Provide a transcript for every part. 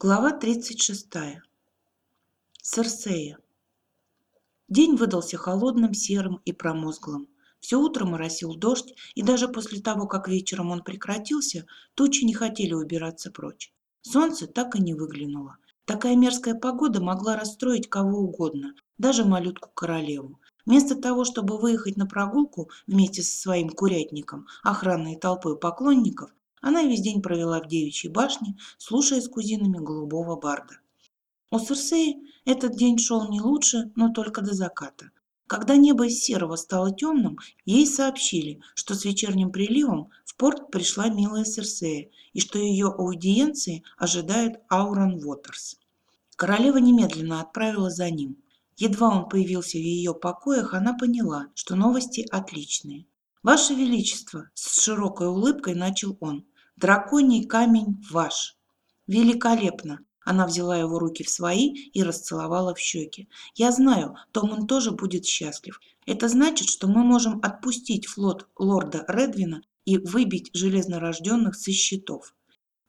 Глава 36. Серсея. День выдался холодным, серым и промозглым. Все утро моросил дождь, и даже после того, как вечером он прекратился, тучи не хотели убираться прочь. Солнце так и не выглянуло. Такая мерзкая погода могла расстроить кого угодно, даже малютку-королеву. Вместо того, чтобы выехать на прогулку вместе со своим курятником, охранной толпой поклонников, она весь день провела в девичьей башне, слушая с кузинами голубого барда. У Серсеи этот день шел не лучше, но только до заката. Когда небо из серого стало темным, ей сообщили, что с вечерним приливом в порт пришла милая Серсея и что ее аудиенции ожидает Аурон Уотерс. Королева немедленно отправила за ним. Едва он появился в ее покоях, она поняла, что новости отличные. «Ваше Величество!» – с широкой улыбкой начал он. «Драконий камень ваш!» «Великолепно!» Она взяла его руки в свои и расцеловала в щеки. «Я знаю, Томан тоже будет счастлив. Это значит, что мы можем отпустить флот лорда Редвина и выбить железнорожденных со счетов».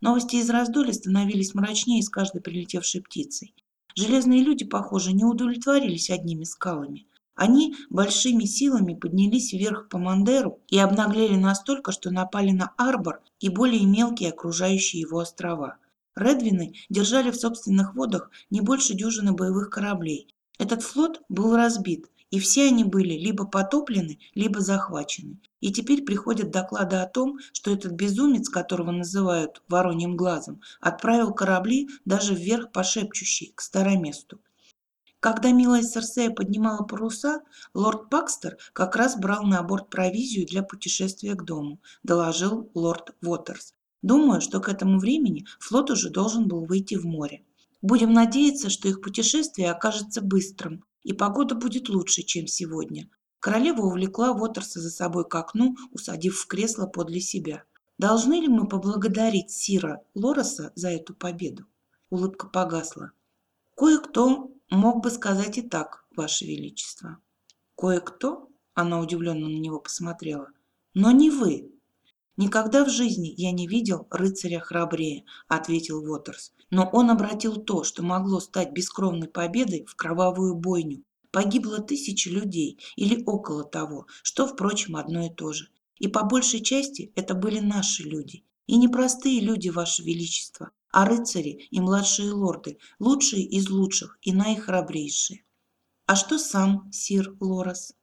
Новости из раздоля становились мрачнее с каждой прилетевшей птицей. Железные люди, похоже, не удовлетворились одними скалами. Они большими силами поднялись вверх по Мандеру и обнаглели настолько, что напали на Арбор и более мелкие окружающие его острова. Редвины держали в собственных водах не больше дюжины боевых кораблей. Этот флот был разбит, и все они были либо потоплены, либо захвачены. И теперь приходят доклады о том, что этот безумец, которого называют «вороньим глазом», отправил корабли даже вверх по шепчущей, к староместу. Когда милая Серсея поднимала паруса, лорд Пакстер как раз брал на борт провизию для путешествия к дому, доложил лорд Уотерс. Думаю, что к этому времени флот уже должен был выйти в море. Будем надеяться, что их путешествие окажется быстрым, и погода будет лучше, чем сегодня. Королева увлекла Уотерса за собой к окну, усадив в кресло подле себя. Должны ли мы поблагодарить Сира Лороса за эту победу? Улыбка погасла. Кое-кто Мог бы сказать и так, Ваше Величество. Кое-кто, она удивленно на него посмотрела, но не вы. Никогда в жизни я не видел рыцаря храбрее, ответил Уотерс. Но он обратил то, что могло стать бескровной победой, в кровавую бойню. Погибло тысячи людей или около того, что, впрочем, одно и то же. И по большей части это были наши люди. И непростые люди, Ваше Величество, а рыцари и младшие лорды – лучшие из лучших и наихрабрейшие. А что сам сир Лорас?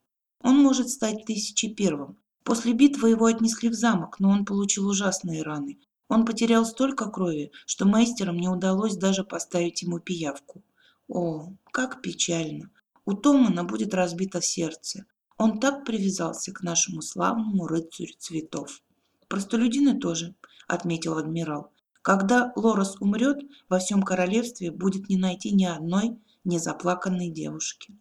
Он может стать тысячи первым. После битвы его отнесли в замок, но он получил ужасные раны. Он потерял столько крови, что мейстерам не удалось даже поставить ему пиявку. О, как печально! У Томана будет разбито сердце. Он так привязался к нашему славному рыцарю цветов. Простолюдины тоже, отметил адмирал. Когда Лорес умрет, во всем королевстве будет не найти ни одной незаплаканной девушки.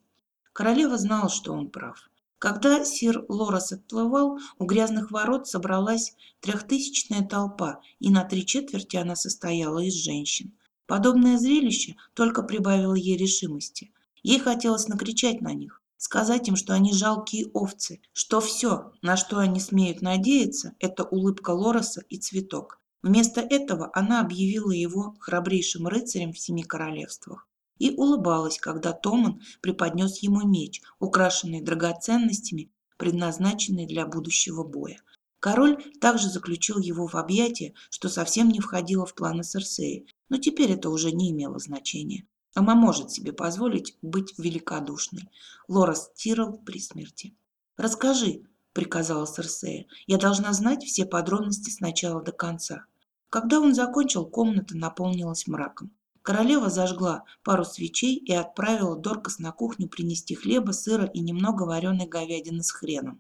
Королева знала, что он прав. Когда сир Лорес отплывал, у грязных ворот собралась трехтысячная толпа, и на три четверти она состояла из женщин. Подобное зрелище только прибавило ей решимости. Ей хотелось накричать на них, сказать им, что они жалкие овцы, что все, на что они смеют надеяться, это улыбка Лороса и цветок. Вместо этого она объявила его храбрейшим рыцарем в семи королевствах и улыбалась, когда Томан преподнес ему меч, украшенный драгоценностями, предназначенный для будущего боя. Король также заключил его в объятия, что совсем не входило в планы Серсеи, но теперь это уже не имело значения. Она может себе позволить быть великодушной. Лорас Тирл при смерти. «Расскажи», — приказала Серсея, — «я должна знать все подробности с начала до конца». Когда он закончил, комната наполнилась мраком. Королева зажгла пару свечей и отправила Доркас на кухню принести хлеба, сыра и немного вареной говядины с хреном.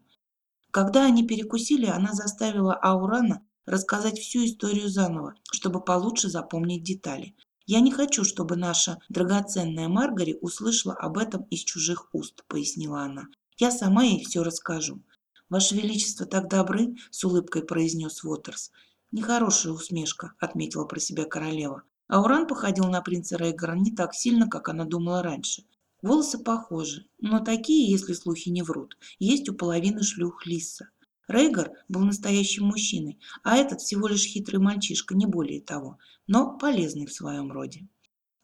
Когда они перекусили, она заставила Аурана рассказать всю историю заново, чтобы получше запомнить детали. «Я не хочу, чтобы наша драгоценная Маргари услышала об этом из чужих уст», — пояснила она. «Я сама ей все расскажу». «Ваше Величество так добры», — с улыбкой произнес Уотерс. Нехорошая усмешка, отметила про себя королева. Ауран походил на принца Рейгара не так сильно, как она думала раньше. Волосы похожи, но такие, если слухи не врут, есть у половины шлюх Лиса. Рейгар был настоящим мужчиной, а этот всего лишь хитрый мальчишка, не более того, но полезный в своем роде.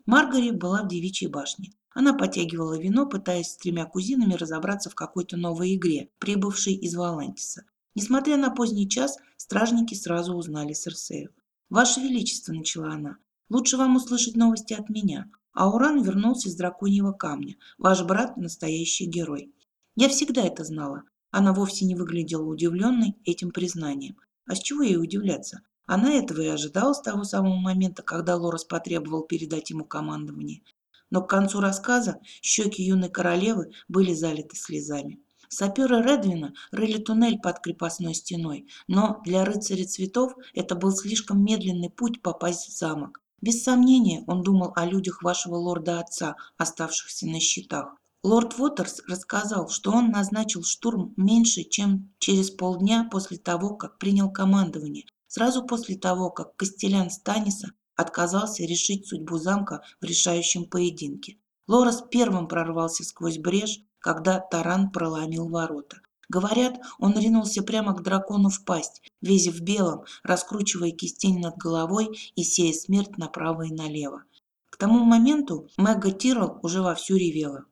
Маргари была в девичьей башне. Она потягивала вино, пытаясь с тремя кузинами разобраться в какой-то новой игре, прибывшей из Валантиса. Несмотря на поздний час, стражники сразу узнали Серсею. «Ваше Величество», — начала она, — «лучше вам услышать новости от меня. Ауран вернулся из драконьего камня. Ваш брат – настоящий герой». Я всегда это знала. Она вовсе не выглядела удивленной этим признанием. А с чего ей удивляться? Она этого и ожидала с того самого момента, когда Лорес потребовал передать ему командование. Но к концу рассказа щеки юной королевы были залиты слезами. Саперы Редвина рыли туннель под крепостной стеной, но для рыцаря цветов это был слишком медленный путь попасть в замок. Без сомнения, он думал о людях вашего лорда-отца, оставшихся на счетах. Лорд Уотерс рассказал, что он назначил штурм меньше, чем через полдня после того, как принял командование, сразу после того, как Костелян Станиса отказался решить судьбу замка в решающем поединке. Лорес первым прорвался сквозь брешь, когда таран проломил ворота. Говорят, он ринулся прямо к дракону в пасть, весь в белом, раскручивая кистень над головой и сея смерть направо и налево. К тому моменту Мэгга Тирл уже вовсю ревела.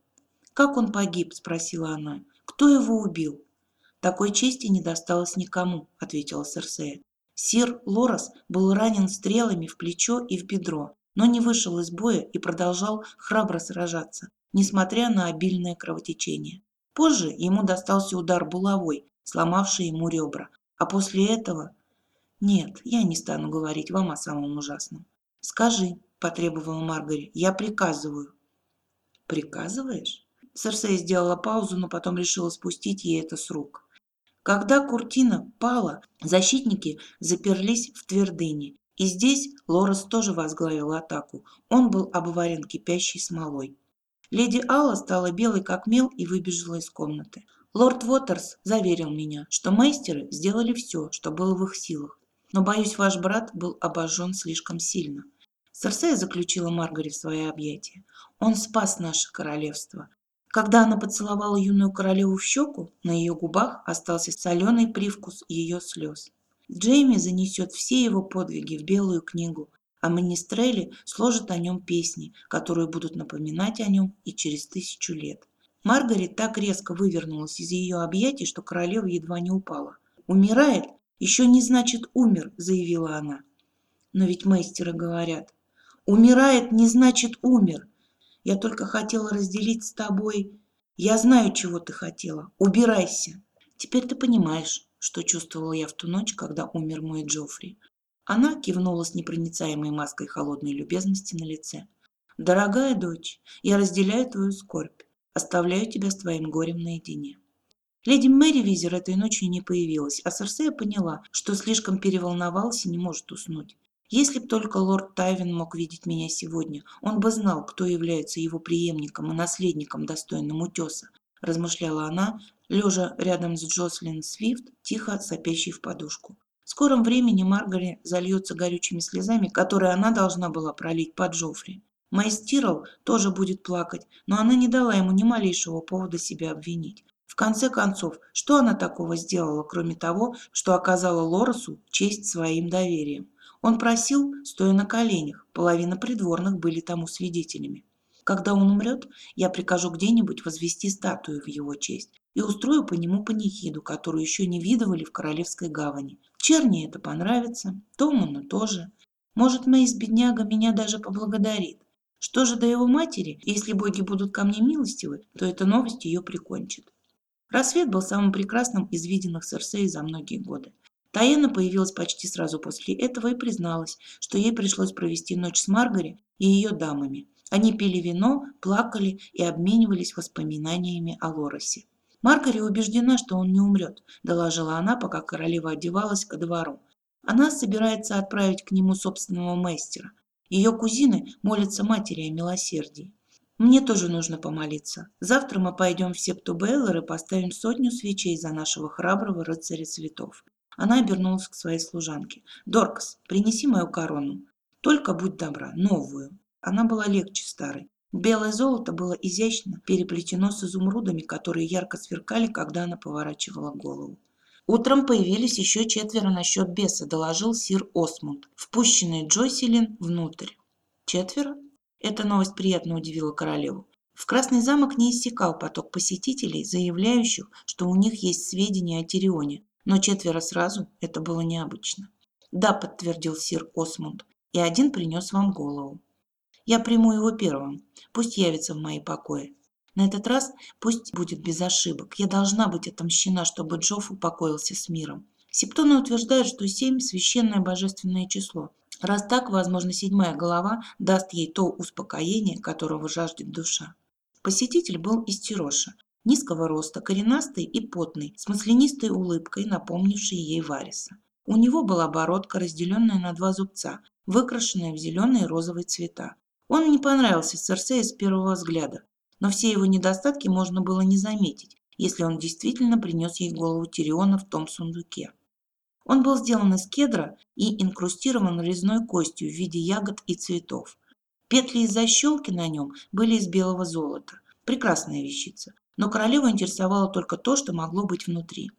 «Как он погиб?» – спросила она. «Кто его убил?» «Такой чести не досталось никому», – ответила Серсея. Сир Лорас был ранен стрелами в плечо и в бедро, но не вышел из боя и продолжал храбро сражаться, несмотря на обильное кровотечение. Позже ему достался удар булавой, сломавший ему ребра, а после этого... Нет, я не стану говорить вам о самом ужасном. Скажи, потребовала Маргари, я приказываю. Приказываешь? Серсея сделала паузу, но потом решила спустить ей это с рук. Когда Куртина пала, защитники заперлись в твердыне, и здесь Лорес тоже возглавил атаку. Он был обварен кипящей смолой. Леди Алла стала белой как мел и выбежала из комнаты. Лорд Уотерс заверил меня, что мейстеры сделали все, что было в их силах. Но, боюсь, ваш брат был обожжен слишком сильно. Серсея заключила Маргари в свои объятия. Он спас наше королевство. Когда она поцеловала юную королеву в щеку, на ее губах остался соленый привкус ее слез. Джейми занесет все его подвиги в Белую книгу, а Министрели сложат о нем песни, которые будут напоминать о нем и через тысячу лет. Маргарет так резко вывернулась из ее объятий, что королева едва не упала. «Умирает? Еще не значит умер», – заявила она. Но ведь мастера говорят. «Умирает не значит умер. Я только хотела разделить с тобой. Я знаю, чего ты хотела. Убирайся. Теперь ты понимаешь, что чувствовала я в ту ночь, когда умер мой Джоффри. Она кивнула с непроницаемой маской холодной любезности на лице. «Дорогая дочь, я разделяю твою скорбь. Оставляю тебя с твоим горем наедине». Леди Мэри Визер этой ночью не появилась, а Серсея поняла, что слишком переволновалась и не может уснуть. Если б только лорд Тайвин мог видеть меня сегодня, он бы знал, кто является его преемником и наследником достойным утеса, размышляла она, лежа рядом с Джослин Свифт, тихо сопящей в подушку. В скором времени Маргари зальется горючими слезами, которые она должна была пролить под Джоффри. Тирл тоже будет плакать, но она не дала ему ни малейшего повода себя обвинить. В конце концов, что она такого сделала, кроме того, что оказала Лоресу честь своим доверием? Он просил, стоя на коленях, половина придворных были тому свидетелями. Когда он умрет, я прикажу где-нибудь возвести статую в его честь и устрою по нему панихиду, которую еще не видывали в Королевской гавани. Черни это понравится, Томану тоже. Может, Мейс, бедняга, меня даже поблагодарит. Что же до его матери, если боги будут ко мне милостивы, то эта новость ее прикончит. Рассвет был самым прекрасным из виденных Серсеи за многие годы. Таяна появилась почти сразу после этого и призналась, что ей пришлось провести ночь с Маргари и ее дамами. Они пили вино, плакали и обменивались воспоминаниями о Лоросе. «Маргари убеждена, что он не умрет», – доложила она, пока королева одевалась ко двору. «Она собирается отправить к нему собственного мастера. Ее кузины молятся матери о милосердии. Мне тоже нужно помолиться. Завтра мы пойдем в Септу Бейлор и поставим сотню свечей за нашего храброго рыцаря цветов. Она обернулась к своей служанке. «Доркас, принеси мою корону. Только будь добра, новую». Она была легче старой. Белое золото было изящно переплетено с изумрудами, которые ярко сверкали, когда она поворачивала голову. Утром появились еще четверо на счет беса, доложил сир Осмунд, впущенный Джойселин внутрь. Четверо? Эта новость приятно удивила королеву. В Красный замок не иссякал поток посетителей, заявляющих, что у них есть сведения о Тирионе, но четверо сразу – это было необычно. «Да», – подтвердил сир Осмунд, – «и один принес вам голову. Я приму его первым, пусть явится в мои покои. На этот раз пусть будет без ошибок. Я должна быть отомщена, чтобы Джофф упокоился с миром. Септоны утверждают, что семь – священное божественное число. Раз так, возможно, седьмая голова даст ей то успокоение, которого жаждет душа. Посетитель был из Тироша, низкого роста, коренастый и потный, с маслянистой улыбкой, напомнившей ей Вариса. У него была бородка, разделенная на два зубца, выкрашенная в зеленые и розовые цвета. Он не понравился Серсея с первого взгляда, но все его недостатки можно было не заметить, если он действительно принес ей голову Тириона в том сундуке. Он был сделан из кедра и инкрустирован резной костью в виде ягод и цветов. Петли и защелки на нем были из белого золота. Прекрасная вещица, но королеву интересовало только то, что могло быть внутри.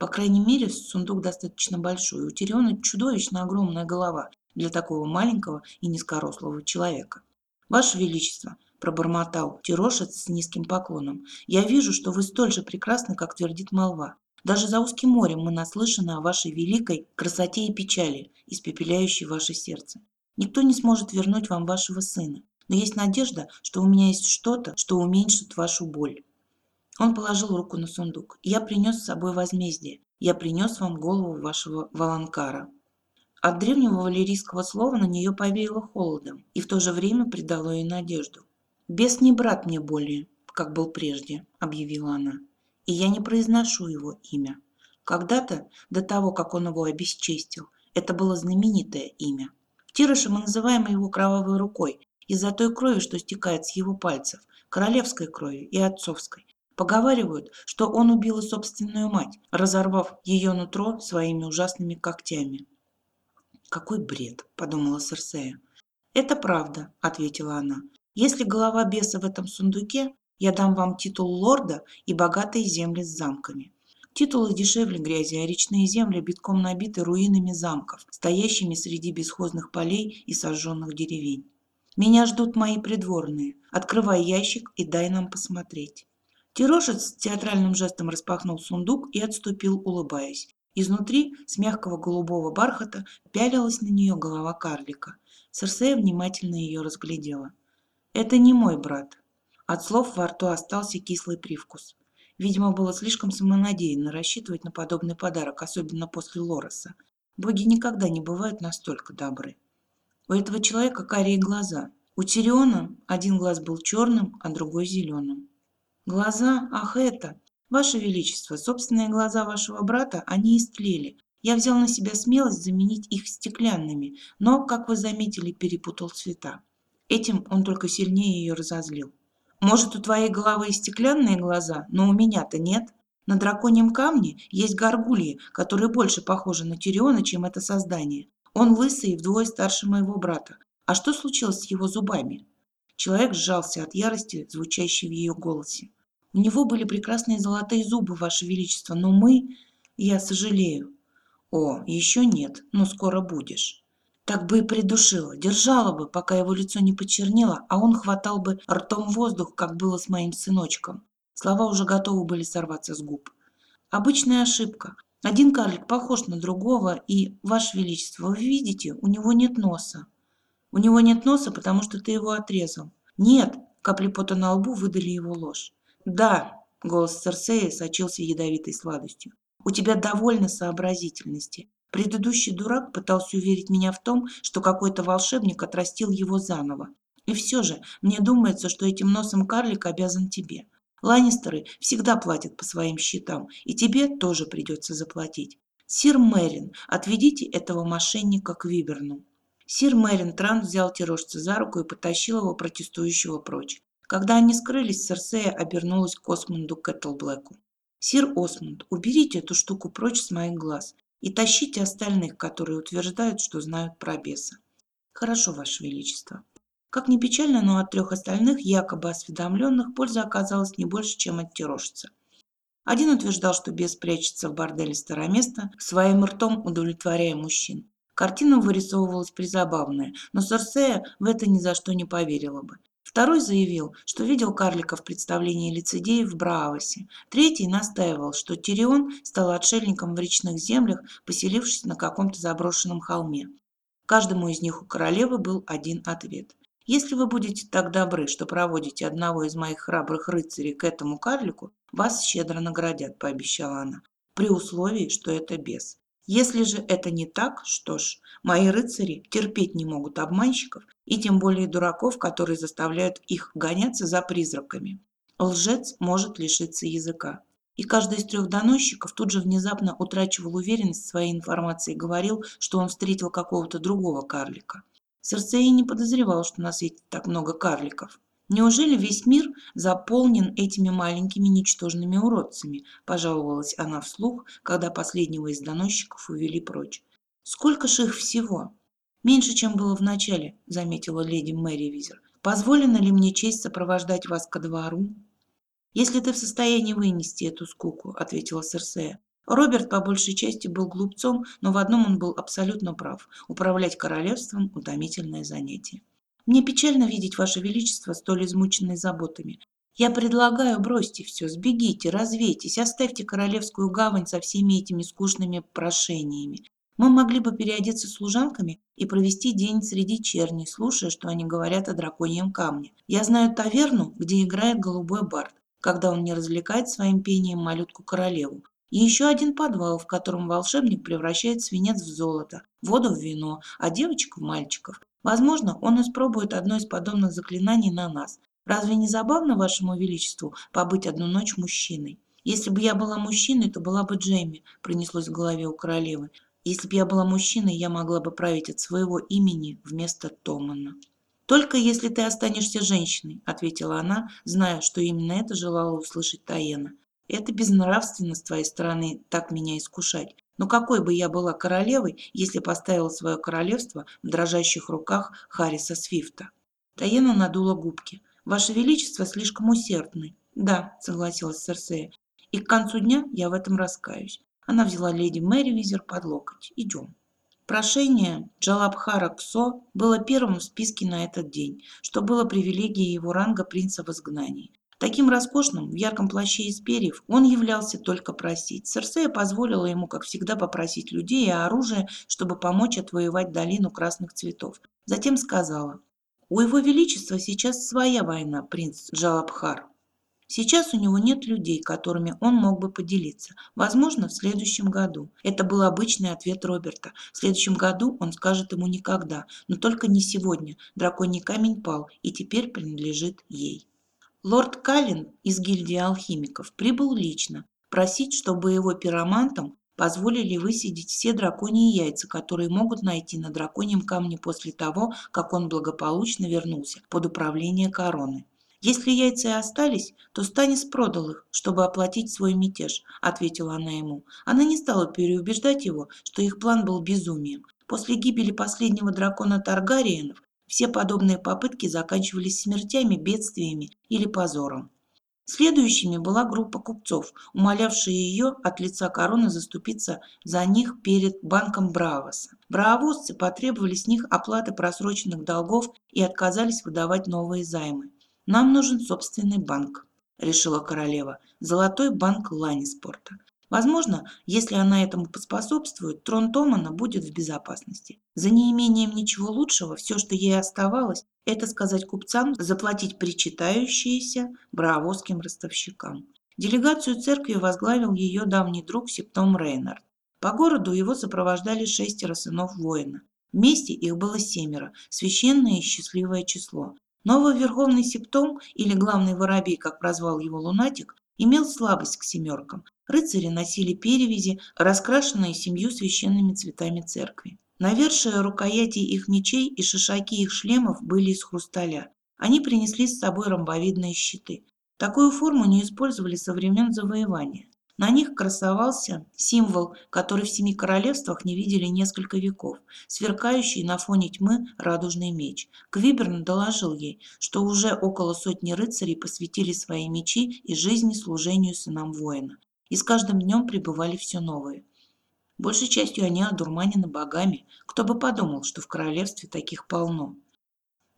По крайней мере, сундук достаточно большой. У Тириона чудовищно огромная голова для такого маленького и низкорослого человека. «Ваше Величество», – пробормотал Тирошец с низким поклоном, – «я вижу, что вы столь же прекрасны, как твердит молва. Даже за узким морем мы наслышаны о вашей великой красоте и печали, испепеляющей ваше сердце. Никто не сможет вернуть вам вашего сына, но есть надежда, что у меня есть что-то, что уменьшит вашу боль». Он положил руку на сундук. «Я принес с собой возмездие. Я принес вам голову вашего Валанкара». От древнего валерийского слова на нее повеяло холодом и в то же время придало ей надежду. «Бес не брат мне более, как был прежде», — объявила она, — «и я не произношу его имя. Когда-то, до того, как он его обесчестил, это было знаменитое имя. В Тироше мы называем его кровавой рукой из-за той крови, что стекает с его пальцев, королевской крови и отцовской. Поговаривают, что он убил и собственную мать, разорвав ее нутро своими ужасными когтями. «Какой бред!» – подумала Серсея. «Это правда», – ответила она. «Если голова беса в этом сундуке, я дам вам титул лорда и богатые земли с замками. Титулы дешевле грязи, а речные земли битком набиты руинами замков, стоящими среди бесхозных полей и сожженных деревень. Меня ждут мои придворные. Открывай ящик и дай нам посмотреть». Тирошец театральным жестом распахнул сундук и отступил, улыбаясь. Изнутри, с мягкого голубого бархата, пялилась на нее голова карлика. Серсея внимательно ее разглядела. «Это не мой брат». От слов во рту остался кислый привкус. Видимо, было слишком самонадеянно рассчитывать на подобный подарок, особенно после Лореса. Боги никогда не бывают настолько добры. У этого человека карие глаза. У Тириона один глаз был черным, а другой зеленым. Глаза, ах это! Ваше Величество, собственные глаза вашего брата, они истлели. Я взял на себя смелость заменить их стеклянными, но, как вы заметили, перепутал цвета. Этим он только сильнее ее разозлил. Может, у твоей головы и стеклянные глаза, но у меня-то нет. На драконьем камне есть горгульи, которые больше похожи на Тириона, чем это создание. Он лысый и вдвое старше моего брата. А что случилось с его зубами? Человек сжался от ярости, звучащей в ее голосе. У него были прекрасные золотые зубы, Ваше Величество, но мы... Я сожалею. О, еще нет, но скоро будешь. Так бы и придушила, держала бы, пока его лицо не почернело, а он хватал бы ртом воздух, как было с моим сыночком. Слова уже готовы были сорваться с губ. Обычная ошибка. Один карлик похож на другого, и, Ваше Величество, вы видите, у него нет носа. У него нет носа, потому что ты его отрезал. Нет, капли пота на лбу выдали его ложь. «Да», — голос Церсея сочился ядовитой сладостью, «у тебя довольно сообразительности. Предыдущий дурак пытался уверить меня в том, что какой-то волшебник отрастил его заново. И все же, мне думается, что этим носом карлик обязан тебе. Ланнистеры всегда платят по своим счетам, и тебе тоже придется заплатить. Сир Мэрин, отведите этого мошенника к Виберну». Сир Мэрин Трант взял тирожца за руку и потащил его протестующего прочь. Когда они скрылись, Серсея обернулась к Осмунду Кэтлблэку. «Сир Осмунд, уберите эту штуку прочь с моих глаз и тащите остальных, которые утверждают, что знают про беса». «Хорошо, Ваше Величество». Как ни печально, но от трех остальных, якобы осведомленных, польза оказалась не больше, чем от тирожца. Один утверждал, что бес прячется в борделе староместа, своим ртом удовлетворяя мужчин. Картина вырисовывалась призабавная, но Серсея в это ни за что не поверила бы. Второй заявил, что видел карлика в представлении лицедеев в Браавосе. Третий настаивал, что Тирион стал отшельником в речных землях, поселившись на каком-то заброшенном холме. Каждому из них у королевы был один ответ. Если вы будете так добры, что проводите одного из моих храбрых рыцарей к этому карлику, вас щедро наградят, пообещала она, при условии, что это бес. Если же это не так, что ж, мои рыцари терпеть не могут обманщиков и тем более дураков, которые заставляют их гоняться за призраками. Лжец может лишиться языка. И каждый из трех доносчиков тут же внезапно утрачивал уверенность в своей информации и говорил, что он встретил какого-то другого карлика. Серсей не подозревал, что на свете так много карликов. Неужели весь мир заполнен этими маленькими ничтожными уродцами? Пожаловалась она вслух, когда последнего из доносчиков увели прочь. Сколько ж их всего? Меньше, чем было в начале, заметила леди Мэри Визер. Позволено ли мне честь сопровождать вас ко двору? Если ты в состоянии вынести эту скуку, ответила Серсея. Роберт по большей части был глупцом, но в одном он был абсолютно прав. Управлять королевством – утомительное занятие. Мне печально видеть Ваше Величество столь измученной заботами. Я предлагаю, бросьте все, сбегите, развейтесь, оставьте королевскую гавань со всеми этими скучными прошениями. Мы могли бы переодеться служанками и провести день среди черней, слушая, что они говорят о драконьем камне. Я знаю таверну, где играет голубой бард, когда он не развлекает своим пением малютку-королеву. И еще один подвал, в котором волшебник превращает свинец в золото, воду в вино, а девочек в мальчиков. Возможно, он испробует одно из подобных заклинаний на нас. Разве не забавно вашему величеству побыть одну ночь мужчиной? Если бы я была мужчиной, то была бы Джейми, пронеслось в голове у королевы. Если бы я была мужчиной, я могла бы править от своего имени вместо Томана. «Только если ты останешься женщиной», — ответила она, зная, что именно это желала услышать Таена. «Это безнравственно с твоей стороны так меня искушать. Но какой бы я была королевой, если поставила свое королевство в дрожащих руках Харриса Свифта? Таена надула губки. Ваше Величество слишком усердны. Да, согласилась Серсея. И к концу дня я в этом раскаюсь. Она взяла леди Мэри Визер под локоть. Идем. Прошение Джалабхара Ксо было первым в списке на этот день, что было привилегией его ранга принца в изгнании. Таким роскошным, в ярком плаще из перьев, он являлся только просить. Серсея позволила ему, как всегда, попросить людей и оружие, чтобы помочь отвоевать долину красных цветов. Затем сказала, «У его величества сейчас своя война, принц Джалабхар. Сейчас у него нет людей, которыми он мог бы поделиться. Возможно, в следующем году. Это был обычный ответ Роберта. В следующем году он скажет ему никогда, но только не сегодня. Драконий камень пал и теперь принадлежит ей. Лорд Каллин из гильдии алхимиков прибыл лично просить, чтобы его пиромантам позволили высидеть все драконьи яйца, которые могут найти на драконьем камне после того, как он благополучно вернулся под управление короны. «Если яйца и остались, то Станис продал их, чтобы оплатить свой мятеж», – ответила она ему. Она не стала переубеждать его, что их план был безумием. После гибели последнего дракона Таргариенов все подобные попытки заканчивались смертями, бедствиями или позором. Следующими была группа купцов, умолявшие ее от лица короны заступиться за них перед банком Бравоса. Бравосцы потребовали с них оплаты просроченных долгов и отказались выдавать новые займы. «Нам нужен собственный банк», – решила королева, – «золотой банк Ланиспорта. Возможно, если она этому поспособствует, трон Томана будет в безопасности. За неимением ничего лучшего, все, что ей оставалось, это сказать купцам заплатить причитающиеся браавосским ростовщикам. Делегацию церкви возглавил ее давний друг Септом Рейнард. По городу его сопровождали шестеро сынов воина. Вместе их было семеро, священное и счастливое число. Новый верховный септом, или главный воробей, как прозвал его лунатик, имел слабость к семеркам. Рыцари носили перевязи, раскрашенные семью священными цветами церкви. Навершие рукояти их мечей и шишаки их шлемов были из хрусталя. Они принесли с собой ромбовидные щиты. Такую форму не использовали со времен завоевания. На них красовался символ, который в семи королевствах не видели несколько веков, сверкающий на фоне тьмы радужный меч. Квиберн доложил ей, что уже около сотни рыцарей посвятили свои мечи и жизни служению сынам воина. и с каждым днем прибывали все новые. Большей частью они одурманены богами, кто бы подумал, что в королевстве таких полно.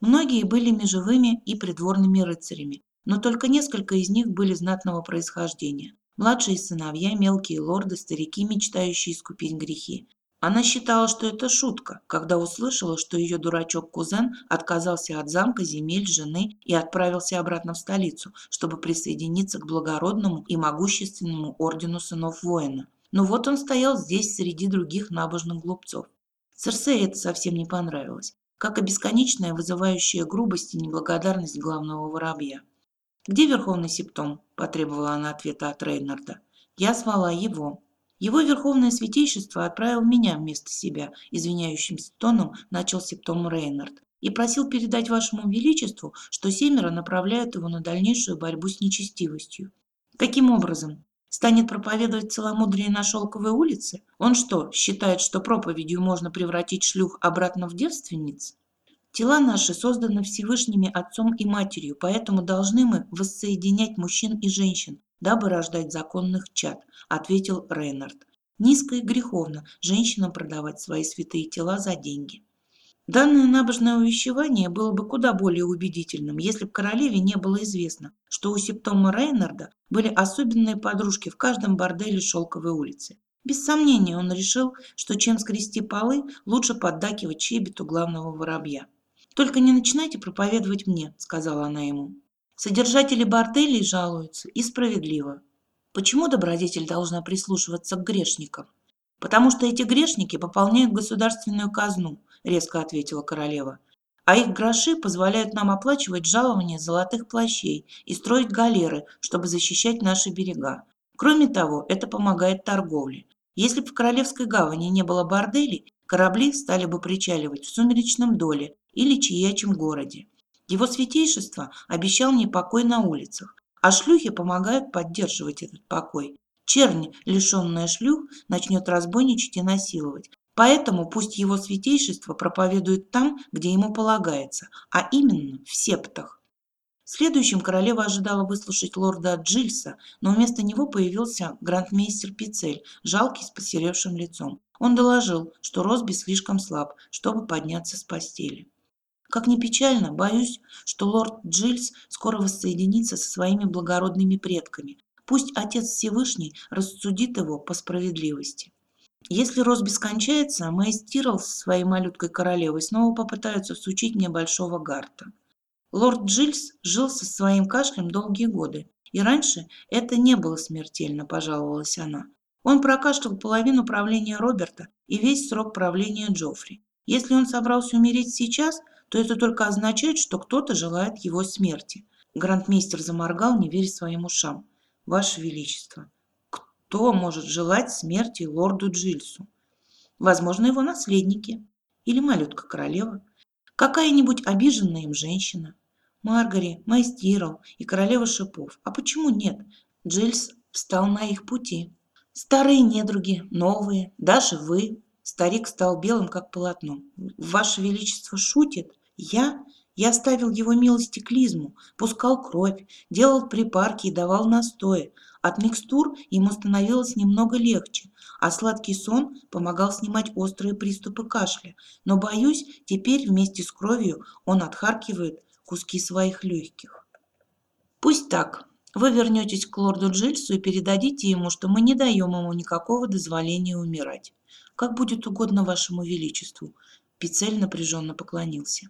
Многие были межевыми и придворными рыцарями, но только несколько из них были знатного происхождения. Младшие сыновья, мелкие лорды, старики, мечтающие искупить грехи. Она считала, что это шутка, когда услышала, что ее дурачок-кузен отказался от замка, земель, жены и отправился обратно в столицу, чтобы присоединиться к благородному и могущественному ордену сынов воина. Но вот он стоял здесь среди других набожных глупцов. Церсее это совсем не понравилось, как и бесконечная вызывающая грубость и неблагодарность главного воробья. «Где Верховный Септом?» – потребовала она ответа от Рейнарда. «Я звала его». Его Верховное Святейшество отправил меня вместо себя, извиняющимся тоном начал Септом Рейнард, и просил передать вашему величеству, что семеро направляют его на дальнейшую борьбу с нечестивостью. Каким образом? Станет проповедовать целомудрие на Шелковой улице? Он что, считает, что проповедью можно превратить шлюх обратно в девственниц? Тела наши созданы Всевышними Отцом и Матерью, поэтому должны мы воссоединять мужчин и женщин, дабы рождать законных чад, ответил Рейнард. Низко и греховно женщинам продавать свои святые тела за деньги. Данное набожное увещевание было бы куда более убедительным, если бы королеве не было известно, что у Септома Рейнарда были особенные подружки в каждом борделе Шелковой улицы. Без сомнения он решил, что чем скрести полы, лучше поддакивать чебету главного воробья. «Только не начинайте проповедовать мне», – сказала она ему. «Содержатели борделей жалуются, и справедливо. Почему добродетель должна прислушиваться к грешникам? Потому что эти грешники пополняют государственную казну», – резко ответила королева. «А их гроши позволяют нам оплачивать жалования золотых плащей и строить галеры, чтобы защищать наши берега. Кроме того, это помогает торговле. Если бы в Королевской гавани не было борделей, корабли стали бы причаливать в сумеречном доле или чаячем городе. Его святейшество обещал мне покой на улицах, а шлюхи помогают поддерживать этот покой. Чернь, лишенная шлюх, начнет разбойничать и насиловать. Поэтому пусть его святейшество проповедует там, где ему полагается, а именно в септах. Следующим королева ожидала выслушать лорда Джильса, но вместо него появился грандмейстер Пицель, жалкий с посеревшим лицом. Он доложил, что Росби слишком слаб, чтобы подняться с постели. Как ни печально, боюсь, что лорд Джильс скоро воссоединится со своими благородными предками. Пусть Отец Всевышний рассудит его по справедливости. Если Росби скончается, Мэй Стирл со своей малюткой королевой снова попытаются всучить мне большого гарта. Лорд Джильс жил со своим кашлем долгие годы, и раньше это не было смертельно, пожаловалась она. Он прокашлял половину правления Роберта и весь срок правления Джоффри. Если он собрался умереть сейчас, то это только означает, что кто-то желает его смерти. Грандмейстер заморгал, не веря своим ушам. Ваше Величество, кто может желать смерти лорду Джильсу? Возможно, его наследники. Или малютка королева. Какая-нибудь обиженная им женщина. Маргари, Майстирл и королева шипов. А почему нет? Джильс встал на их пути. Старые недруги, новые, даже вы. Старик стал белым, как полотно. Ваше Величество шутит? Я? Я ставил его милости клизму, пускал кровь, делал припарки и давал настои. От микстур ему становилось немного легче, а сладкий сон помогал снимать острые приступы кашля. Но, боюсь, теперь вместе с кровью он отхаркивает куски своих легких. Пусть так. Вы вернетесь к лорду Джильсу и передадите ему, что мы не даем ему никакого дозволения умирать. Как будет угодно вашему величеству. Пицель напряженно поклонился.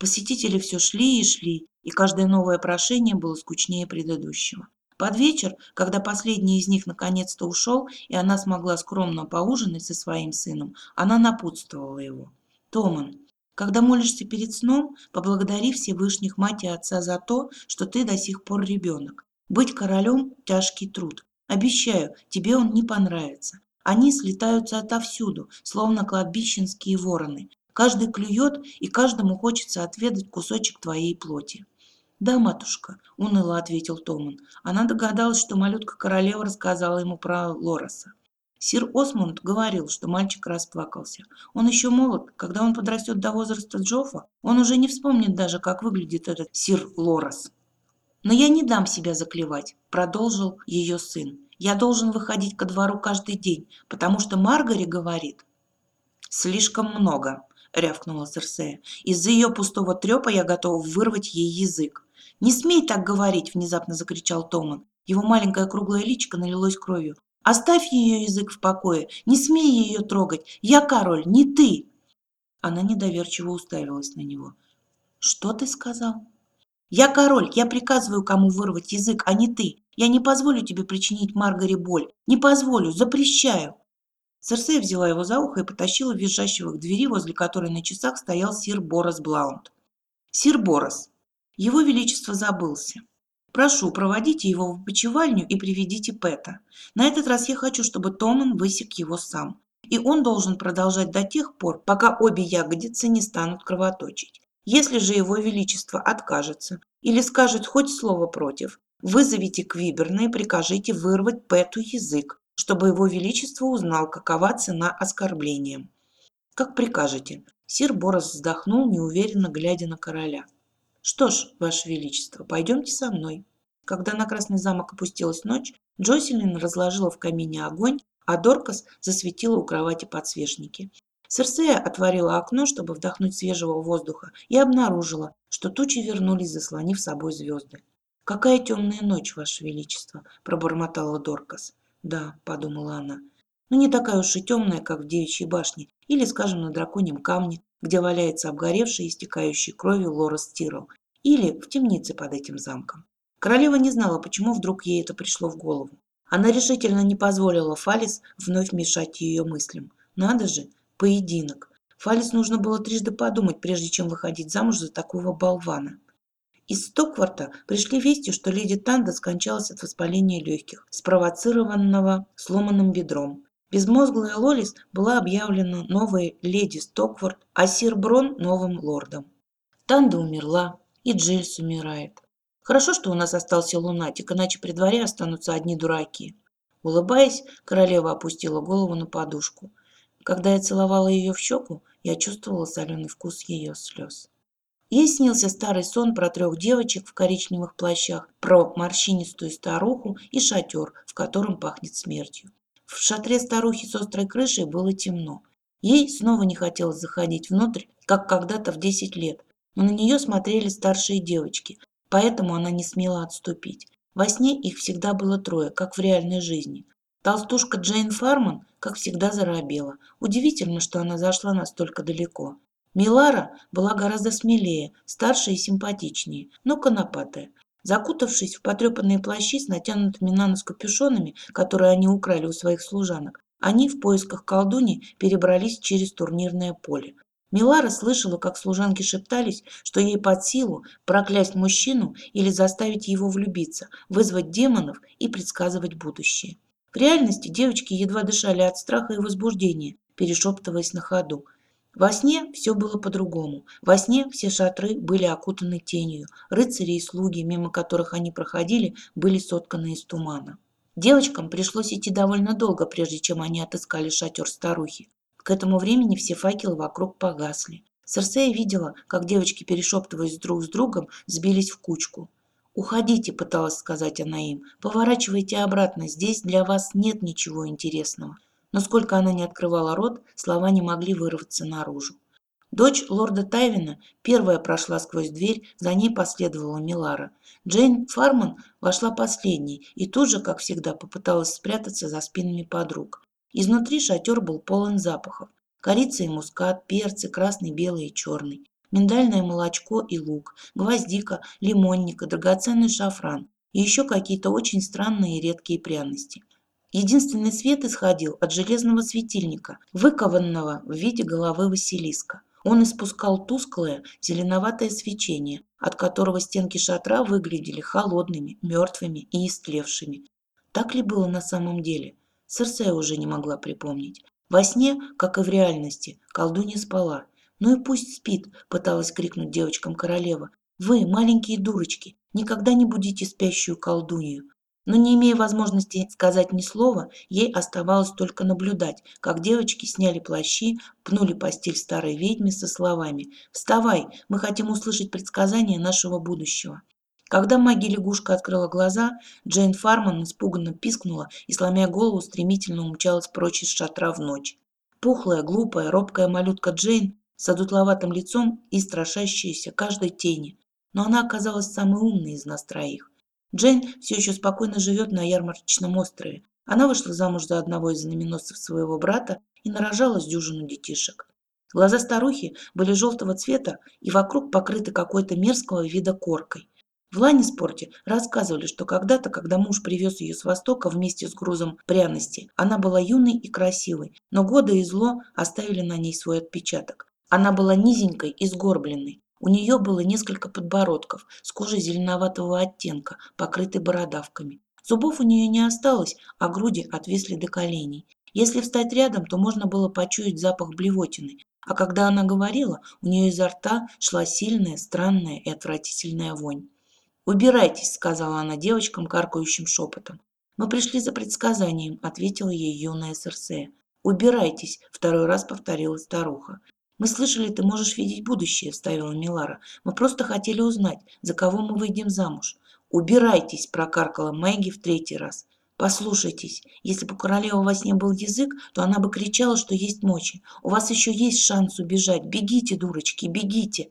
Посетители все шли и шли, и каждое новое прошение было скучнее предыдущего. Под вечер, когда последний из них наконец-то ушел, и она смогла скромно поужинать со своим сыном, она напутствовала его. «Томан, когда молишься перед сном, поблагодари Всевышних мать и отца за то, что ты до сих пор ребенок. Быть королем – тяжкий труд. Обещаю, тебе он не понравится. Они слетаются отовсюду, словно кладбищенские вороны. Каждый клюет, и каждому хочется отведать кусочек твоей плоти. «Да, матушка», — уныло ответил Томан. Она догадалась, что малютка-королева рассказала ему про Лореса. Сир Осмунд говорил, что мальчик расплакался. Он еще молод. Когда он подрастет до возраста Джоффа, он уже не вспомнит даже, как выглядит этот сир Лорес. «Но я не дам себя заклевать», — продолжил ее сын. Я должен выходить ко двору каждый день, потому что Маргари говорит. Слишком много, рявкнула Серсея. Из-за ее пустого трепа я готова вырвать ей язык. «Не смей так говорить!» – внезапно закричал Томан. Его маленькое круглое личико налилось кровью. «Оставь ее язык в покое! Не смей ее трогать! Я король, не ты!» Она недоверчиво уставилась на него. «Что ты сказал?» «Я король, я приказываю, кому вырвать язык, а не ты. Я не позволю тебе причинить Маргаре боль. Не позволю, запрещаю!» Серсея взяла его за ухо и потащила визжащего к двери, возле которой на часах стоял сир Борос Блаунд. «Сир Борос, его Величество забылся. Прошу, проводите его в почевальню и приведите Пэта. На этот раз я хочу, чтобы Томан высек его сам. И он должен продолжать до тех пор, пока обе ягодицы не станут кровоточить. Если же его величество откажется или скажет хоть слово против, вызовите Квиберна и прикажите вырвать Пэту язык, чтобы его величество узнал, какова цена оскорбления. Как прикажете. Сир Борос вздохнул, неуверенно глядя на короля. Что ж, Ваше Величество, пойдемте со мной. Когда на Красный замок опустилась ночь, Джоселин разложила в камине огонь, а Доркас засветила у кровати подсвечники. Серсея отворила окно, чтобы вдохнуть свежего воздуха, и обнаружила, что тучи вернулись, заслонив собой звезды. «Какая темная ночь, Ваше Величество!» – пробормотала Доркас. «Да», – подумала она, – «но не такая уж и темная, как в Девичьей башне, или, скажем, на Драконьем камне, где валяется обгоревший и истекающий кровью Лорес Тирл, или в темнице под этим замком. Королева не знала, почему вдруг ей это пришло в голову. Она решительно не позволила Фалис вновь мешать ее мыслям. Надо же, поединок. Фалис нужно было трижды подумать, прежде чем выходить замуж за такого болвана. Из Стокварта пришли вести, что леди Танда скончалась от воспаления легких, спровоцированного сломанным бедром. Безмозглая Лолис была объявлена новой леди Стокворт, а сир Брон – новым лордом. Танда умерла, и Джильс умирает. Хорошо, что у нас остался лунатик, иначе при дворе останутся одни дураки. Улыбаясь, королева опустила голову на подушку. Когда я целовала ее в щеку, я чувствовала соленый вкус ее слез. Ей снился старый сон про трех девочек в коричневых плащах, про морщинистую старуху и шатер, в котором пахнет смертью. В шатре старухи с острой крышей было темно. Ей снова не хотелось заходить внутрь, как когда-то в 10 лет, но на нее смотрели старшие девочки, поэтому она не смела отступить. Во сне их всегда было трое, как в реальной жизни. Толстушка Джейн Фарман, как всегда, заробела. Удивительно, что она зашла настолько далеко. Милара была гораздо смелее, старше и симпатичнее, но конопатая. Закутавшись в потрепанные плащи с натянутыми на нос капюшонами, которые они украли у своих служанок, они в поисках колдуни перебрались через турнирное поле. Милара слышала, как служанки шептались, что ей под силу проклясть мужчину или заставить его влюбиться, вызвать демонов и предсказывать будущее. В реальности девочки едва дышали от страха и возбуждения, перешептываясь на ходу – во сне все было по-другому. Во сне все шатры были окутаны тенью. Рыцари и слуги, мимо которых они проходили, были сотканы из тумана. Девочкам пришлось идти довольно долго, прежде чем они отыскали шатер старухи. К этому времени все факелы вокруг погасли. Серсея видела, как девочки, перешептываясь друг с другом, сбились в кучку. «Уходите», — пыталась сказать она им, — «поворачивайте обратно, здесь для вас нет ничего интересного». Но сколько она не открывала рот, слова не могли вырваться наружу. Дочь лорда Тайвина первая прошла сквозь дверь, за ней последовала Милара. Джейн Фарман вошла последней и тут же, как всегда, попыталась спрятаться за спинами подруг. Изнутри шатер был полон запахов. Корица и мускат, перцы, красный, белый и черный. Миндальное молочко и лук, гвоздика, лимонника, драгоценный шафран и еще какие-то очень странные и редкие пряности. Единственный свет исходил от железного светильника, выкованного в виде головы Василиска. Он испускал тусклое зеленоватое свечение, от которого стенки шатра выглядели холодными, мертвыми и истлевшими. Так ли было на самом деле? Серсея уже не могла припомнить. Во сне, как и в реальности, колдунья спала. «Ну и пусть спит», – пыталась крикнуть девочкам королева. «Вы, маленькие дурочки, никогда не будете спящую колдунью. Но не имея возможности сказать ни слова, ей оставалось только наблюдать, как девочки сняли плащи, пнули постель старой ведьме со словами «Вставай, мы хотим услышать предсказания нашего будущего». Когда магия-лягушка открыла глаза, Джейн Фарман испуганно пискнула и, сломя голову, стремительно умчалась прочь из шатра в ночь. Пухлая, глупая, робкая малютка Джейн с одутловатым лицом и страшащаяся каждой тени. Но она оказалась самой умной из нас троих. Джейн все еще спокойно живет на ярмарочном острове. Она вышла замуж за одного из знаменосцев своего брата и нарожала с дюжину детишек. Глаза старухи были желтого цвета и вокруг покрыты какой-то мерзкого вида коркой. В Ланниспорте рассказывали, что когда-то, когда муж привез ее с Востока вместе с грузом пряностей, она была юной и красивой, но годы и зло оставили на ней свой отпечаток. Она была низенькой и сгорбленной. У нее было несколько подбородков с кожей зеленоватого оттенка, покрытой бородавками. Зубов у нее не осталось, а груди отвисли до коленей. Если встать рядом, то можно было почуять запах блевотины, а когда она говорила, у нее изо рта шла сильная, странная и отвратительная вонь. «Убирайтесь», — сказала она девочкам каркающим шепотом. «Мы пришли за предсказанием», — ответила ей юная Серсея. «Убирайтесь», — второй раз повторила старуха. «Мы слышали, ты можешь видеть будущее», — вставила Милара. «Мы просто хотели узнать, за кого мы выйдем замуж». «Убирайтесь», — прокаркала Мэгги в третий раз. «Послушайтесь, если бы у королевы во сне был язык, то она бы кричала, что есть мочи. У вас еще есть шанс убежать. Бегите, дурочки, бегите!»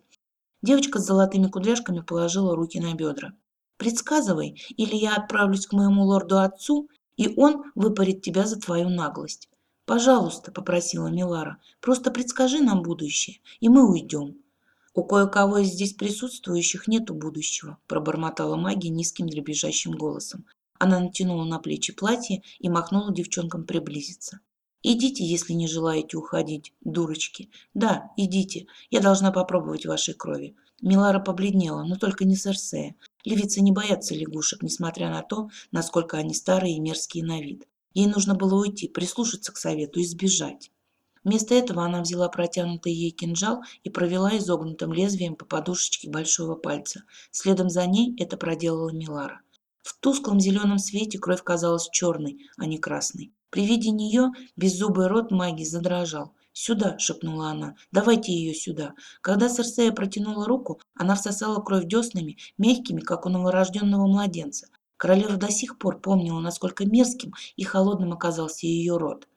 Девочка с золотыми кудряшками положила руки на бедра. «Предсказывай, или я отправлюсь к моему лорду-отцу, и он выпарит тебя за твою наглость». «Пожалуйста», — попросила Милара, — «просто предскажи нам будущее, и мы уйдем». «У кое-кого из здесь присутствующих нету будущего», – пробормотала магия низким дребезжащим голосом. Она натянула на плечи платье и махнула девчонкам приблизиться. Идите, если не желаете уходить, дурочки. Да, идите. Я должна попробовать вашей крови. Милара побледнела, но только не Серсея. Левицы не боятся лягушек, несмотря на то, насколько они старые и мерзкие на вид. Ей нужно было уйти, прислушаться к совету и сбежать. Вместо этого она взяла протянутый ей кинжал и провела изогнутым лезвием по подушечке большого пальца. Следом за ней это проделала Милара. В тусклом зеленом свете кровь казалась черной, а не красной. При виде нее беззубый рот маги задрожал. «Сюда!» – шепнула она. «Давайте ее сюда!» Когда Серсея протянула руку, она всосала кровь деснами, мягкими, как у новорожденного младенца. Королева до сих пор помнила, насколько мерзким и холодным оказался ее рот.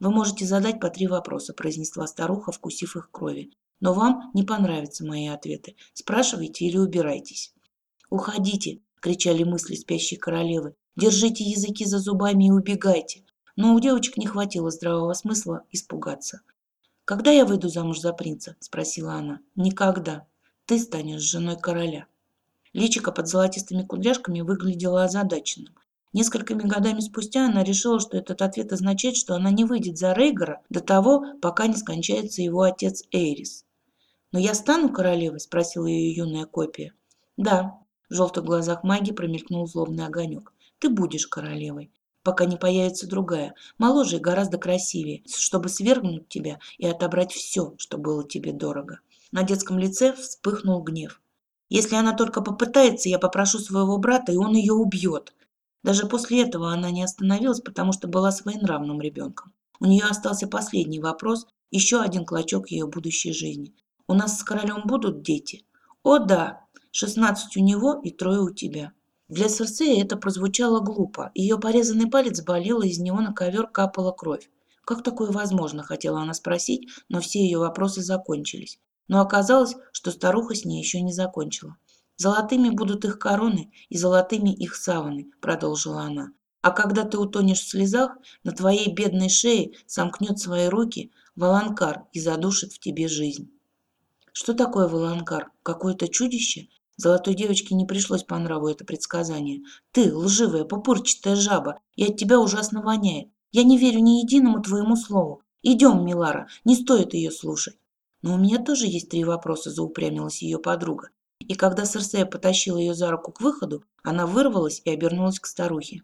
«Вы можете задать по три вопроса», – произнесла старуха, вкусив их крови. «Но вам не понравятся мои ответы. Спрашивайте или убирайтесь». «Уходите!» – кричали мысли спящей королевы. «Держите языки за зубами и убегайте!» Но у девочек не хватило здравого смысла испугаться. «Когда я выйду замуж за принца?» – спросила она. «Никогда. Ты станешь женой короля». Личико под золотистыми кудряшками выглядело озадаченным. Несколькими годами спустя она решила, что этот ответ означает, что она не выйдет за Рейгора до того, пока не скончается его отец Эйрис. «Но я стану королевой?» – спросила ее юная копия. «Да», – в желтых глазах маги промелькнул злобный огонек. «Ты будешь королевой пока не появится другая, моложе и гораздо красивее, чтобы свергнуть тебя и отобрать все, что было тебе дорого. На детском лице вспыхнул гнев. Если она только попытается, я попрошу своего брата, и он ее убьет. Даже после этого она не остановилась, потому что была своенравным ребенком. У нее остался последний вопрос, еще один клочок ее будущей жизни. У нас с королем будут дети? О да, 16 у него и трое у тебя. Для Серсея это прозвучало глупо. Ее порезанный палец болел, и из него на ковер капала кровь. Как такое возможно, хотела она спросить, но все ее вопросы закончились. Но оказалось, что старуха с ней еще не закончила. «Золотыми будут их короны и золотыми их саваны», – продолжила она. «А когда ты утонешь в слезах, на твоей бедной шее сомкнет свои руки Валанкар и задушит в тебе жизнь». Что такое Валанкар? Какое-то чудище? Золотой девочке не пришлось по нраву это предсказание. «Ты, лживая, попурчатая жаба, и от тебя ужасно воняет. Я не верю ни единому твоему слову. Идем, Милара, не стоит ее слушать». «Но у меня тоже есть три вопроса», – заупрямилась ее подруга. И когда Серсея потащила ее за руку к выходу, она вырвалась и обернулась к старухе.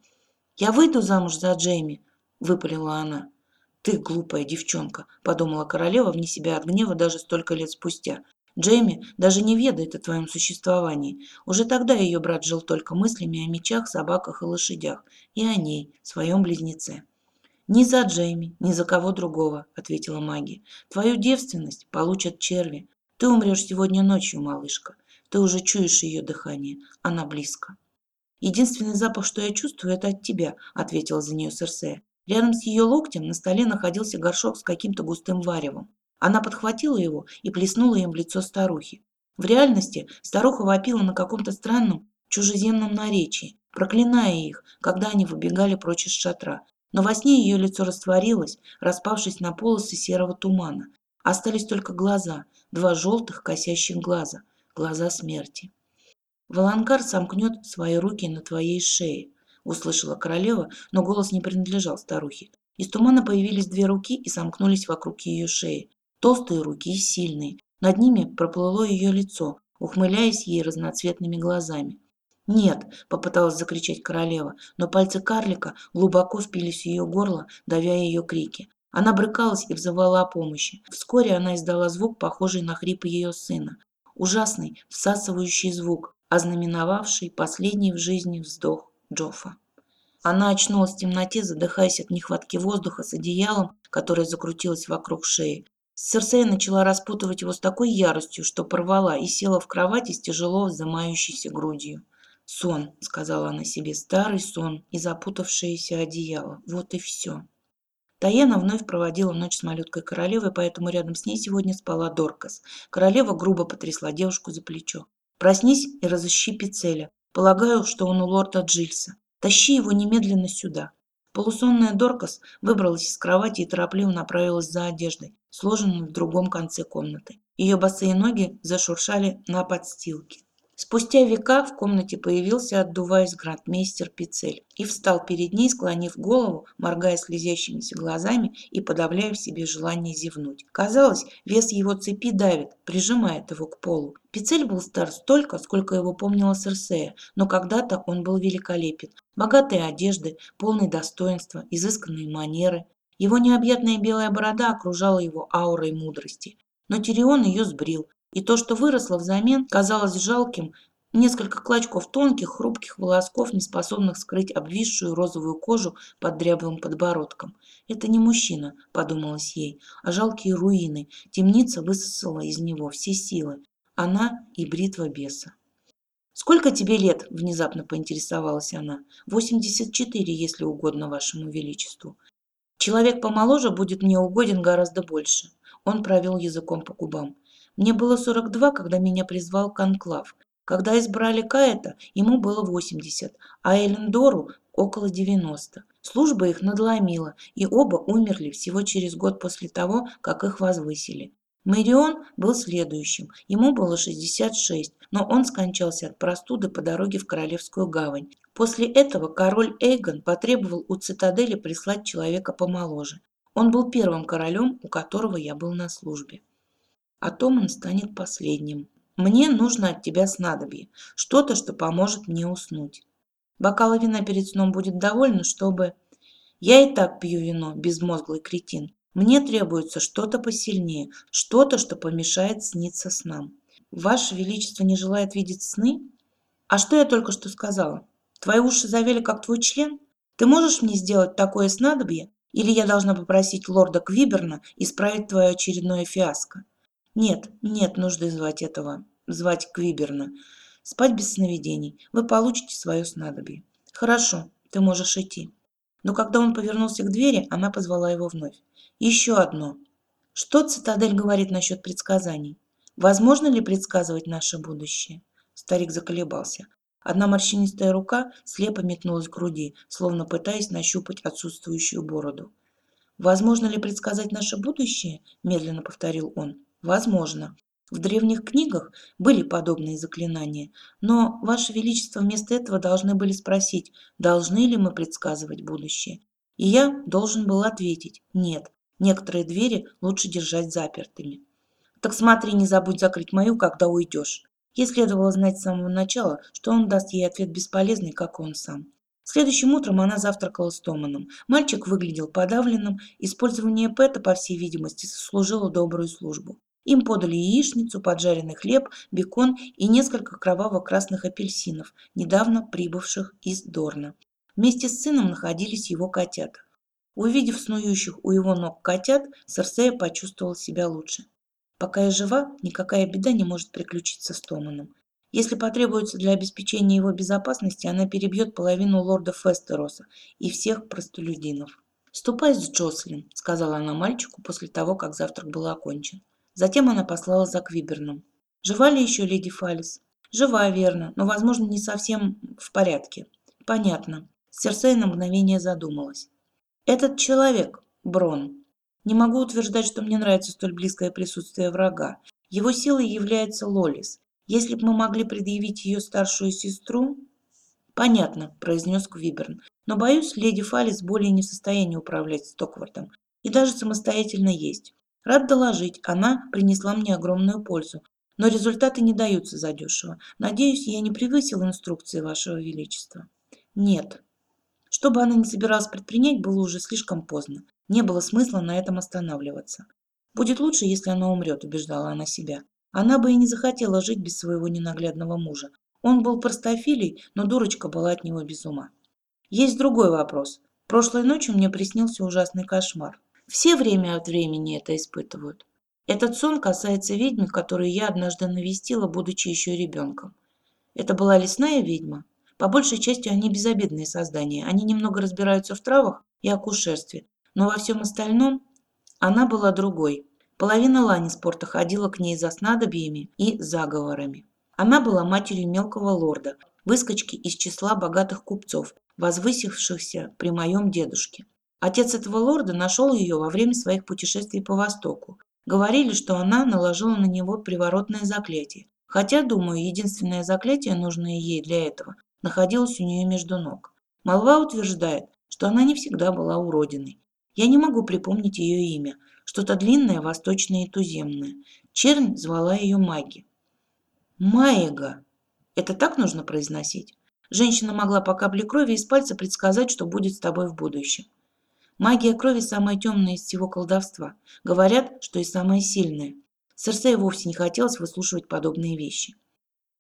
«Я выйду замуж за Джейми», – выпалила она. «Ты глупая девчонка», – подумала королева вне себя от гнева даже столько лет спустя. Джейми даже не ведает о твоем существовании. Уже тогда ее брат жил только мыслями о мечах, собаках и лошадях, и о ней, своем близнеце. «Ни за Джейми, ни за кого другого», — ответила Маги. «Твою девственность получат черви. Ты умрешь сегодня ночью, малышка. Ты уже чуешь ее дыхание. Она близко. «Единственный запах, что я чувствую, это от тебя», — ответила за нее Серсея. Рядом с ее локтем на столе находился горшок с каким-то густым варевом. Она подхватила его и плеснула им в лицо старухи. В реальности старуха вопила на каком-то странном чужеземном наречии, проклиная их, когда они выбегали прочь из шатра. Но во сне ее лицо растворилось, распавшись на полосы серого тумана. Остались только глаза, два желтых косящих глаза, глаза смерти. «Волонгар сомкнет свои руки на твоей шее», — услышала королева, но голос не принадлежал старухе. Из тумана появились две руки и сомкнулись вокруг ее шеи. Толстые руки и сильные. Над ними проплыло ее лицо, ухмыляясь ей разноцветными глазами. «Нет!» – попыталась закричать королева, но пальцы карлика глубоко впились в ее горло, давя ее крики. Она брыкалась и взывала о помощи. Вскоре она издала звук, похожий на хрип ее сына. Ужасный, всасывающий звук, ознаменовавший последний в жизни вздох Джоффа. Она очнулась в темноте, задыхаясь от нехватки воздуха с одеялом, которое закрутилось вокруг шеи. Серсея начала распутывать его с такой яростью, что порвала и села в кровати с тяжело вздымающейся грудью. «Сон», — сказала она себе, — «старый сон и запутавшееся одеяло. Вот и все». Таяна вновь проводила ночь с малюткой королевой, поэтому рядом с ней сегодня спала Доркас. Королева грубо потрясла девушку за плечо. «Проснись и разыщи Пицеля. Полагаю, что он у лорда Джильса. Тащи его немедленно сюда». Полусонная Доркас выбралась из кровати и торопливо направилась за одеждой, сложенной в другом конце комнаты. Ее босые ноги зашуршали на подстилке. Спустя века в комнате появился, отдуваясь, грандмейстер Пицель и встал перед ней, склонив голову, моргая слезящимися глазами и подавляя в себе желание зевнуть. Казалось, вес его цепи давит, прижимает его к полу. Пицель был стар столько, сколько его помнила Серсея, но когда-то он был великолепен. Богатые одежды, полные достоинства, изысканные манеры. Его необъятная белая борода окружала его аурой мудрости. Но Тирион ее сбрил, и то, что выросло взамен, казалось жалким, несколько клочков тонких, хрупких волосков, не способных скрыть обвисшую розовую кожу под дряблым подбородком. «Это не мужчина», — подумалось ей, — «а жалкие руины. Темница высосала из него все силы. Она и бритва беса». «Сколько тебе лет?» – внезапно поинтересовалась она. «Восемьдесят четыре, если угодно вашему величеству. Человек помоложе будет мне угоден гораздо больше». Он провел языком по губам. Мне было 42, когда меня призвал Конклав. Когда избрали Каэта, ему было 80, а Элендору около 90. Служба их надломила, и оба умерли всего через год после того, как их возвысили. Мэрион был следующим, ему было 66, но он скончался от простуды по дороге в Королевскую гавань. После этого король Эйгон потребовал у цитадели прислать человека помоложе. Он был первым королем, у которого я был на службе а том он станет последним. Мне нужно от тебя снадобье, что-то, что поможет мне уснуть. Бокала вина перед сном будет довольно, чтобы... Я и так пью вино, безмозглый кретин. Мне требуется что-то посильнее, что-то, что помешает сниться снам. Ваше Величество не желает видеть сны? А что я только что сказала? Твои уши завели, как твой член? Ты можешь мне сделать такое снадобье? Или я должна попросить лорда Квиберна исправить твое очередное фиаско? Нет, нет нужды звать этого, звать Квиберна. Спать без сновидений. Вы получите свое снадобье. Хорошо, ты можешь идти. Но когда он повернулся к двери, она позвала его вновь. Еще одно. Что цитадель говорит насчет предсказаний? Возможно ли предсказывать наше будущее? Старик заколебался. Одна морщинистая рука слепо метнулась к груди, словно пытаясь нащупать отсутствующую бороду. «Возможно ли предсказать наше будущее?» – медленно повторил он. Возможно. В древних книгах были подобные заклинания, но, Ваше Величество, вместо этого должны были спросить, должны ли мы предсказывать будущее. И я должен был ответить «нет». Некоторые двери лучше держать запертыми. Так смотри, не забудь закрыть мою, когда уйдешь. Ей следовало знать с самого начала, что он даст ей ответ бесполезный, как он сам. Следующим утром она завтракала с Томаном. Мальчик выглядел подавленным. Использование Пэта, по всей видимости, сослужило добрую службу. Им подали яичницу, поджаренный хлеб, бекон и несколько кроваво-красных апельсинов, недавно прибывших из Дорна. Вместе с сыном находились его котята. Увидев снующих у его ног котят, Серсея почувствовала себя лучше. Пока я жива, никакая беда не может приключиться с Томаном. Если потребуется для обеспечения его безопасности, она перебьет половину лорда Фестероса и всех простолюдинов. «Ступай с Джослин», — сказала она мальчику после того, как завтрак был окончен. Затем она послала за Квиберном. «Жива ли еще леди Фалис?» «Жива, верно, но, возможно, не совсем в порядке». «Понятно». Серсея на мгновение задумалась. «Этот человек, Брон. Не могу утверждать, что мне нравится столь близкое присутствие врага. Его силой является Лолис. Если бы мы могли предъявить ее старшую сестру...» «Понятно», – произнес Квиберн. «Но, боюсь, леди Фалис более не в состоянии управлять Стоквартом. И даже самостоятельно есть. Рад доложить, она принесла мне огромную пользу. Но результаты не даются задешево. Надеюсь, я не превысил инструкции Вашего Величества». «Нет». Что бы она ни собиралась предпринять, было уже слишком поздно. Не было смысла на этом останавливаться. «Будет лучше, если она умрет», – убеждала она себя. Она бы и не захотела жить без своего ненаглядного мужа. Он был простофилей, но дурочка была от него без ума. Есть другой вопрос. Прошлой ночью мне приснился ужасный кошмар. Все время от времени это испытывают. Этот сон касается ведьмы, которую я однажды навестила, будучи еще ребенком. Это была лесная ведьма. По большей части они безобидные создания. Они немного разбираются в травах и акушерстве. Но во всем остальном она была другой. Половина Ланиспорта ходила к ней за снадобьями и заговорами. Она была матерью мелкого лорда, выскочки из числа богатых купцов, возвысившихся при моем дедушке. Отец этого лорда нашел ее во время своих путешествий по Востоку. Говорили, что она наложила на него приворотное заклятие. Хотя, думаю, единственное заклятие, нужное ей для этого, находилось у нее между ног. Молва утверждает, что она не всегда была уродиной. Я не могу припомнить ее имя, что-то длинное, восточное и туземное. Чернь звала ее Маги. Маега. Это так нужно произносить? Женщина могла по капле крови из пальца предсказать, что будет с тобой в будущем. Магия крови самая темная из всего колдовства. Говорят, что и самая сильная. Серсея вовсе не хотелось выслушивать подобные вещи.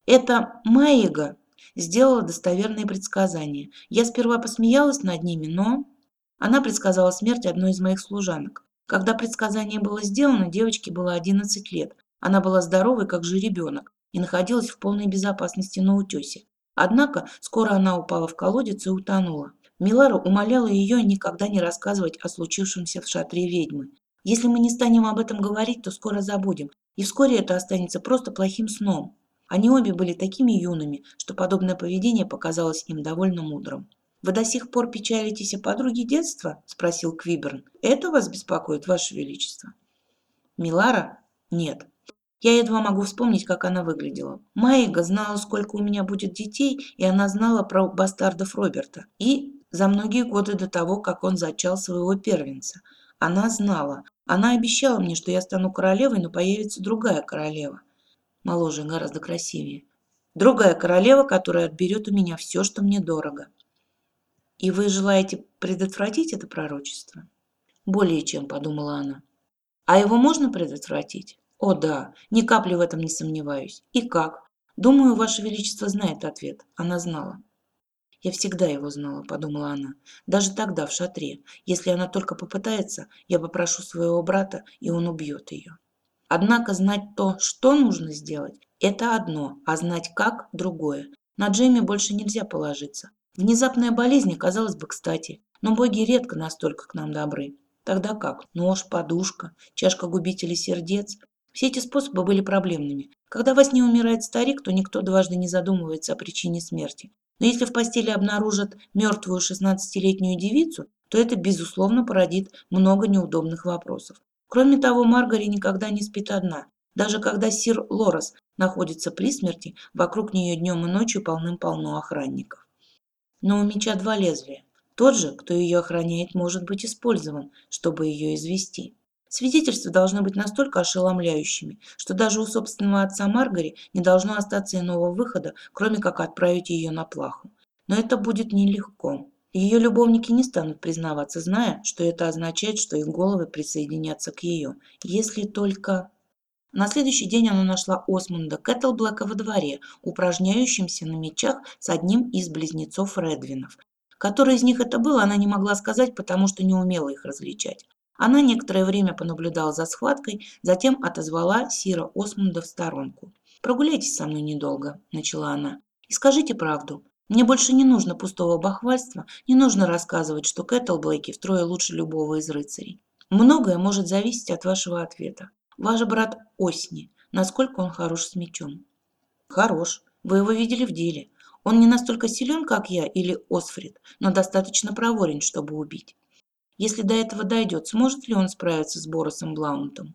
Это Маега сделала достоверные предсказания. Я сперва посмеялась над ними, но... Она предсказала смерть одной из моих служанок. Когда предсказание было сделано, девочке было 11 лет. Она была здоровой, как же ребенок, и находилась в полной безопасности на утесе. Однако скоро она упала в колодец и утонула. Милара умоляла ее никогда не рассказывать о случившемся в шатре ведьмы. Если мы не станем об этом говорить, то скоро забудем, и вскоре это останется просто плохим сном. Они обе были такими юными, что подобное поведение показалось им довольно мудрым. «Вы до сих пор печалитесь о подруге детства?» – спросил Квиберн. «Это вас беспокоит, Ваше Величество?» «Милара? Нет. Я едва могу вспомнить, как она выглядела. Майга знала, сколько у меня будет детей, и она знала про бастардов Роберта. И за многие годы до того, как он зачал своего первенца. Она знала. Она обещала мне, что я стану королевой, но появится другая королева. Моложе, гораздо красивее. Другая королева, которая отберет у меня все, что мне дорого. И вы желаете предотвратить это пророчество? Более чем, подумала она. А его можно предотвратить? О да, ни капли в этом не сомневаюсь. И как? Думаю, Ваше Величество знает ответ. Она знала. Я всегда его знала, подумала она. Даже тогда, в шатре. Если она только попытается, я попрошу своего брата, и он убьет ее. Однако знать то, что нужно сделать, это одно, а знать как – другое. На Джейми больше нельзя положиться. Внезапная болезнь казалось бы кстати, но боги редко настолько к нам добры. Тогда как? Нож, подушка, чашка губителей сердец. Все эти способы были проблемными. Когда во сне умирает старик, то никто дважды не задумывается о причине смерти. Но если в постели обнаружат мертвую 16-летнюю девицу, то это, безусловно, породит много неудобных вопросов. Кроме того, Маргари никогда не спит одна. Даже когда сир Лорес находится при смерти, вокруг нее днем и ночью полным-полно охранников но у меча два лезвия. Тот же, кто ее охраняет, может быть использован, чтобы ее извести. Свидетельства должны быть настолько ошеломляющими, что даже у собственного отца Маргари не должно остаться иного выхода, кроме как отправить ее на плаху. Но это будет нелегко. Ее любовники не станут признаваться, зная, что это означает, что их головы присоединятся к ее. Если только... На следующий день она нашла Осмунда Кэтлблэка во дворе, упражняющимся на мечах с одним из близнецов Редвинов. Который из них это был, она не могла сказать, потому что не умела их различать. Она некоторое время понаблюдала за схваткой, затем отозвала Сира Осмунда в сторонку. «Прогуляйтесь со мной недолго», – начала она, – «и скажите правду. Мне больше не нужно пустого бахвальства, не нужно рассказывать, что Кэтл Блейки втрое лучше любого из рыцарей. Многое может зависеть от вашего ответа. Ваш брат Осни, насколько он хорош с мечом?» «Хорош. Вы его видели в деле. Он не настолько силен, как я или Осфрид, но достаточно проворен, чтобы убить. Если до этого дойдет, сможет ли он справиться с Боросом Блаунтом?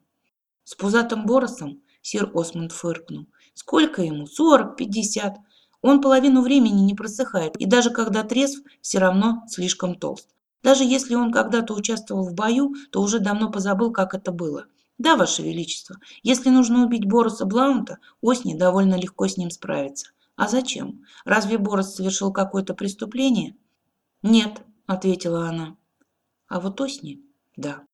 С пузатым Боросом? Сир Осмонд фыркнул. Сколько ему? Сорок, пятьдесят. Он половину времени не просыхает, и даже когда трезв, все равно слишком толст. Даже если он когда-то участвовал в бою, то уже давно позабыл, как это было. Да, Ваше Величество, если нужно убить Бороса Блаунта, Осни довольно легко с ним справится. А зачем? Разве Борос совершил какое-то преступление? Нет, ответила она. А вот Осни – да.